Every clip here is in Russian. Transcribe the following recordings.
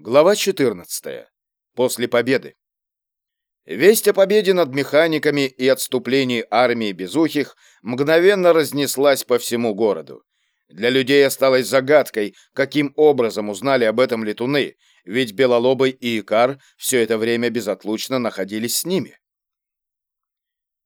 Глава 14. После победы. Весть о победе над механиками и отступлении армии Безухих мгновенно разнеслась по всему городу. Для людей осталось загадкой, каким образом узнали об этом летуны, ведь Белолобый и Икар все это время безотлучно находились с ними.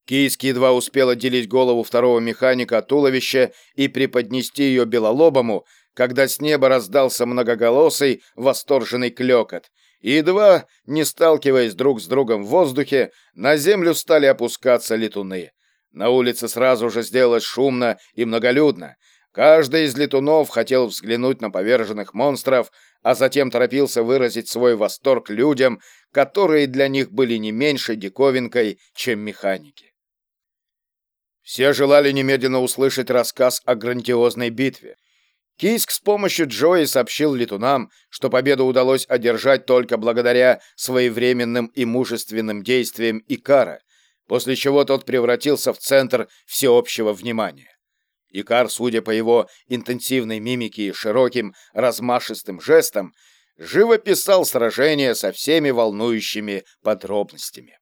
Кийский едва успел отделить голову второго механика от туловища и преподнести ее Белолобому, когда с неба раздался многоголосый восторженный клёкот, и едва, не сталкиваясь друг с другом в воздухе, на землю стали опускаться летуны. На улице сразу же сделалось шумно и многолюдно. Каждый из летунов хотел взглянуть на поверженных монстров, а затем торопился выразить свой восторг людям, которые для них были не меньше диковинкой, чем механики. Все желали немедленно услышать рассказ о грандиозной битве. Кийск с помощью Джои сообщил летунам, что победу удалось одержать только благодаря своевременным и мужественным действиям Икара, после чего тот превратился в центр всеобщего внимания. Икар, судя по его интенсивной мимике и широким размашистым жестам, живо писал сражение со всеми волнующими подробностями.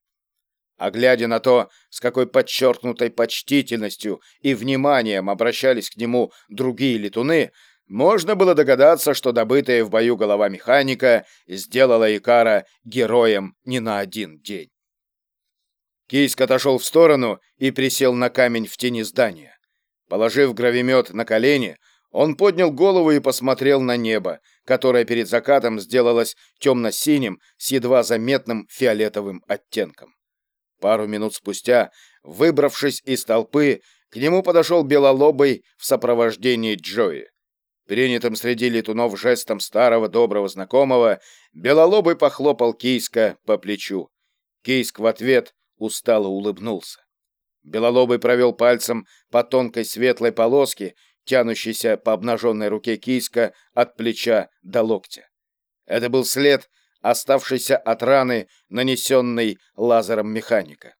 А глядя на то, с какой подчеркнутой почтительностью и вниманием обращались к нему другие летуны, можно было догадаться, что добытая в бою голова механика сделала Икара героем не на один день. Кийск отошел в сторону и присел на камень в тени здания. Положив гравимет на колени, он поднял голову и посмотрел на небо, которое перед закатом сделалось темно-синим с едва заметным фиолетовым оттенком. Пару минут спустя, выбравшись из толпы, к нему подошел Белолобый в сопровождении Джои. Принятым среди летунов жестом старого доброго знакомого, Белолобый похлопал Кийска по плечу. Кийск в ответ устало улыбнулся. Белолобый провел пальцем по тонкой светлой полоске, тянущейся по обнаженной руке Кийска от плеча до локтя. Это был след оставшийся от раны, нанесенной лазером механика.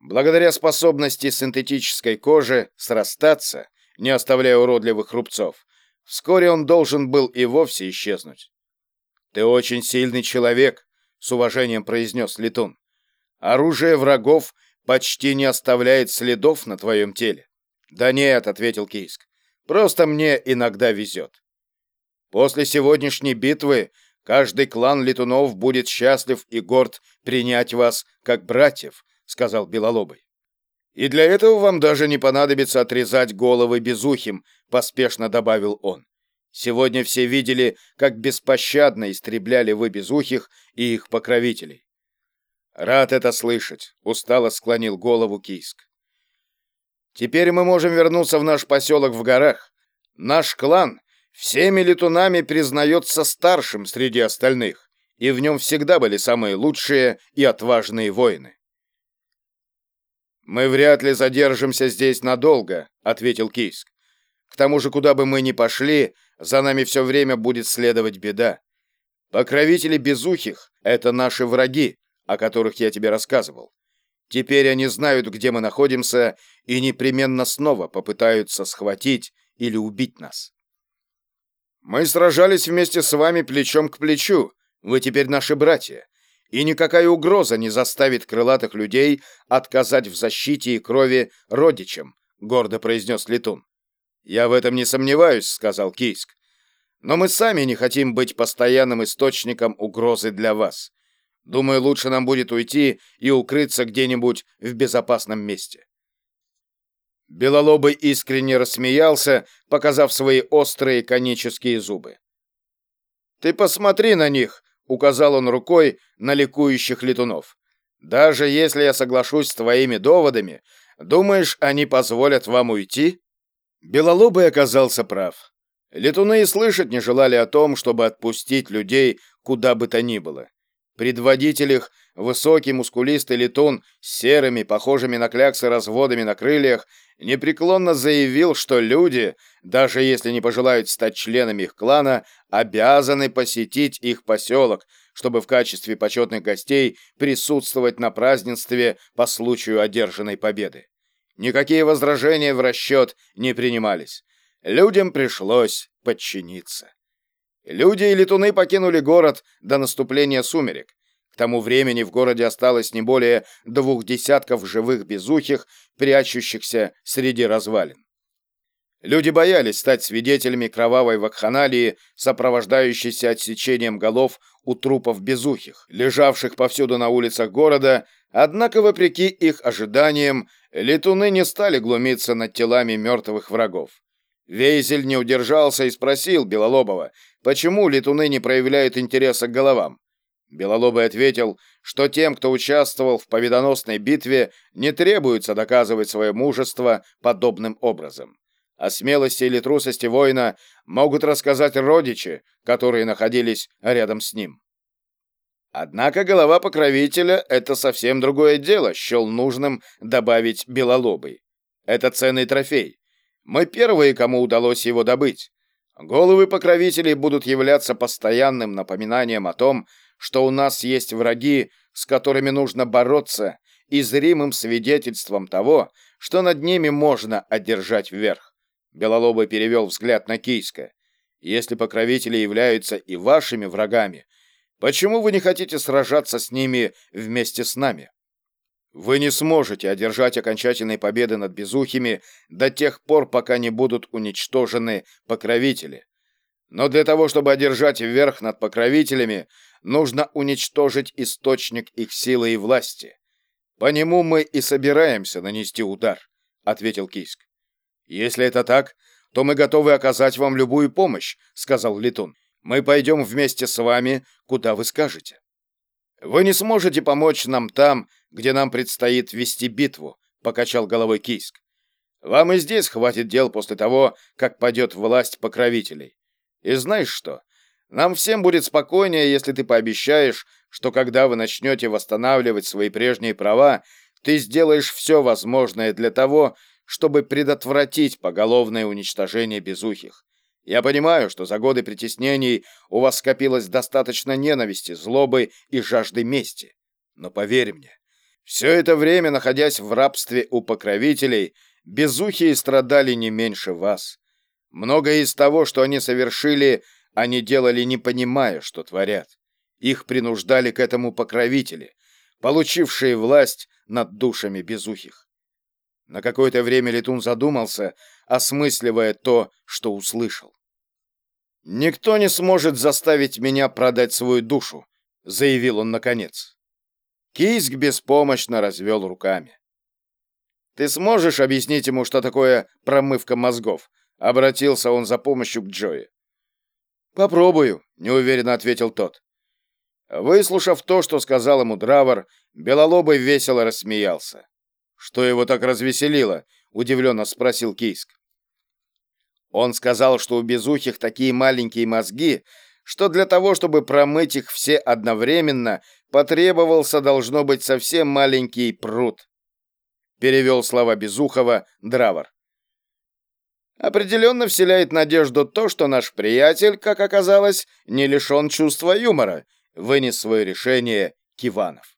Благодаря способности синтетической кожи срастаться, не оставляя уродливых рубцов, вскоре он должен был и вовсе исчезнуть. «Ты очень сильный человек», — с уважением произнес Летун. «Оружие врагов почти не оставляет следов на твоем теле». «Да нет», — ответил Кейск, — «просто мне иногда везет». После сегодняшней битвы Каждый клан летунов будет счастлив и горд принять вас как братьев, сказал Белолобый. И для этого вам даже не понадобится отрезать головы безухим, поспешно добавил он. Сегодня все видели, как беспощадно истребляли вы безухих и их покровителей. Рад это слышать, устало склонил голову Кийск. Теперь мы можем вернуться в наш поселок в горах. Наш клан всеми летунами признается старшим среди остальных, и в нем всегда были самые лучшие и отважные воины. «Мы вряд ли задержимся здесь надолго», — ответил Кийск. «К тому же, куда бы мы ни пошли, за нами все время будет следовать беда. Покровители безухих — это наши враги, о которых я тебе рассказывал. Теперь они знают, где мы находимся, и непременно снова попытаются схватить или убить нас. Мы сражались вместе с вами плечом к плечу. Вы теперь наши братья. И никакая угроза не заставит крылатых людей отказать в защите и крови родичам, гордо произнес Летун. Я в этом не сомневаюсь, сказал Кийск. Но мы сами не хотим быть постоянным источником угрозы для вас. Думаю, лучше нам будет уйти и укрыться где-нибудь в безопасном месте. Белолобый искренне рассмеялся, показав свои острые конические зубы. «Ты посмотри на них!» — указал он рукой на ликующих летунов. «Даже если я соглашусь с твоими доводами, думаешь, они позволят вам уйти?» Белолобый оказался прав. Летуны и слышать не желали о том, чтобы отпустить людей куда бы то ни было. Предводитель высокий мускулистый летун с серыми, похожими на кляксы разводами на крыльях, непреклонно заявил, что люди, даже если не пожелают стать членами их клана, обязаны посетить их поселок, чтобы в качестве почетных гостей присутствовать на празднестве по случаю одержанной победы. Никакие возражения в расчет не принимались. Людям пришлось подчиниться. Люди и летуны покинули город до наступления сумерек. К тому времени в городе осталось не более двух десятков живых безухих, прячущихся среди развалин. Люди боялись стать свидетелями кровавой вакханалии, сопровождающейся отсечением голов у трупов безухих, лежавших повсюду на улицах города, однако, вопреки их ожиданиям, летуны не стали глумиться над телами мертвых врагов. Вейзель не удержался и спросил Белолобова, почему летуны не проявляют интереса к головам. Белолобый ответил, что тем, кто участвовал в победоносной битве, не требуется доказывать свое мужество подобным образом. О смелости или трусости воина могут рассказать родичи, которые находились рядом с ним. Однако голова покровителя — это совсем другое дело, счел нужным добавить Белолобый. Это ценный трофей. Мы первые, кому удалось его добыть. Головы покровителей будут являться постоянным напоминанием о том, что у нас есть враги, с которыми нужно бороться, и зримым свидетельством того, что над ними можно одержать вверх. Белолобый перевел взгляд на Кийска. Если покровители являются и вашими врагами, почему вы не хотите сражаться с ними вместе с нами? Вы не сможете одержать окончательной победы над безухими до тех пор, пока не будут уничтожены покровители. Но для того, чтобы одержать верх над покровителями, нужно уничтожить источник их силы и власти. По нему мы и собираемся нанести удар, ответил Киск. Если это так, то мы готовы оказать вам любую помощь, сказал Летун. Мы пойдем вместе с вами, куда вы скажете. Вы не сможете помочь нам там, где нам предстоит вести битву, покачал головой Киск. Вам и здесь хватит дел после того, как падет власть покровителей. И знаешь что? Нам всем будет спокойнее, если ты пообещаешь, что когда вы начнете восстанавливать свои прежние права, ты сделаешь все возможное для того, чтобы предотвратить поголовное уничтожение безухих. Я понимаю, что за годы притеснений у вас скопилось достаточно ненависти, злобы и жажды мести. Но поверь мне, все это время, находясь в рабстве у покровителей, безухие страдали не меньше вас. Многое из того, что они совершили, они делали, не понимая, что творят. Их принуждали к этому покровители, получившие власть над душами безухих. На какое-то время Летун задумался, осмысливая то, что услышал. «Никто не сможет заставить меня продать свою душу», — заявил он наконец. Кийск беспомощно развел руками. «Ты сможешь объяснить ему, что такое промывка мозгов?» — обратился он за помощью к Джои. «Попробую», — неуверенно ответил тот. Выслушав то, что сказал ему Дравар, Белолобый весело рассмеялся. «Что его так развеселило?» — удивленно спросил Кийск. Он сказал, что у безухих такие маленькие мозги, что для того, чтобы промыть их все одновременно, потребовался, должно быть, совсем маленький пруд. Перевел слова Безухова Дравар. Определенно вселяет надежду то, что наш приятель, как оказалось, не лишен чувства юмора, вынес свое решение Киванов.